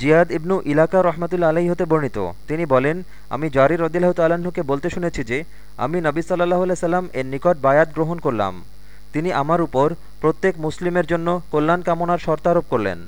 জিয়াদ ইবনু ইলাকা রহমতুল্লা আলহী হতে বর্ণিত। তিনি বলেন, আমি জারির রদিল্লাহ তাল্লাহকে বলতে শুনেছি যে, আমি নবী সাল্লাহ সাল্লাম এর নিকট বায়াত গ্রহণ করলাম। তিনি আমার উপর প্রত্যেক মুসলিমের জন্য কল্যাণ কামনার শর্তারোপ করলেন।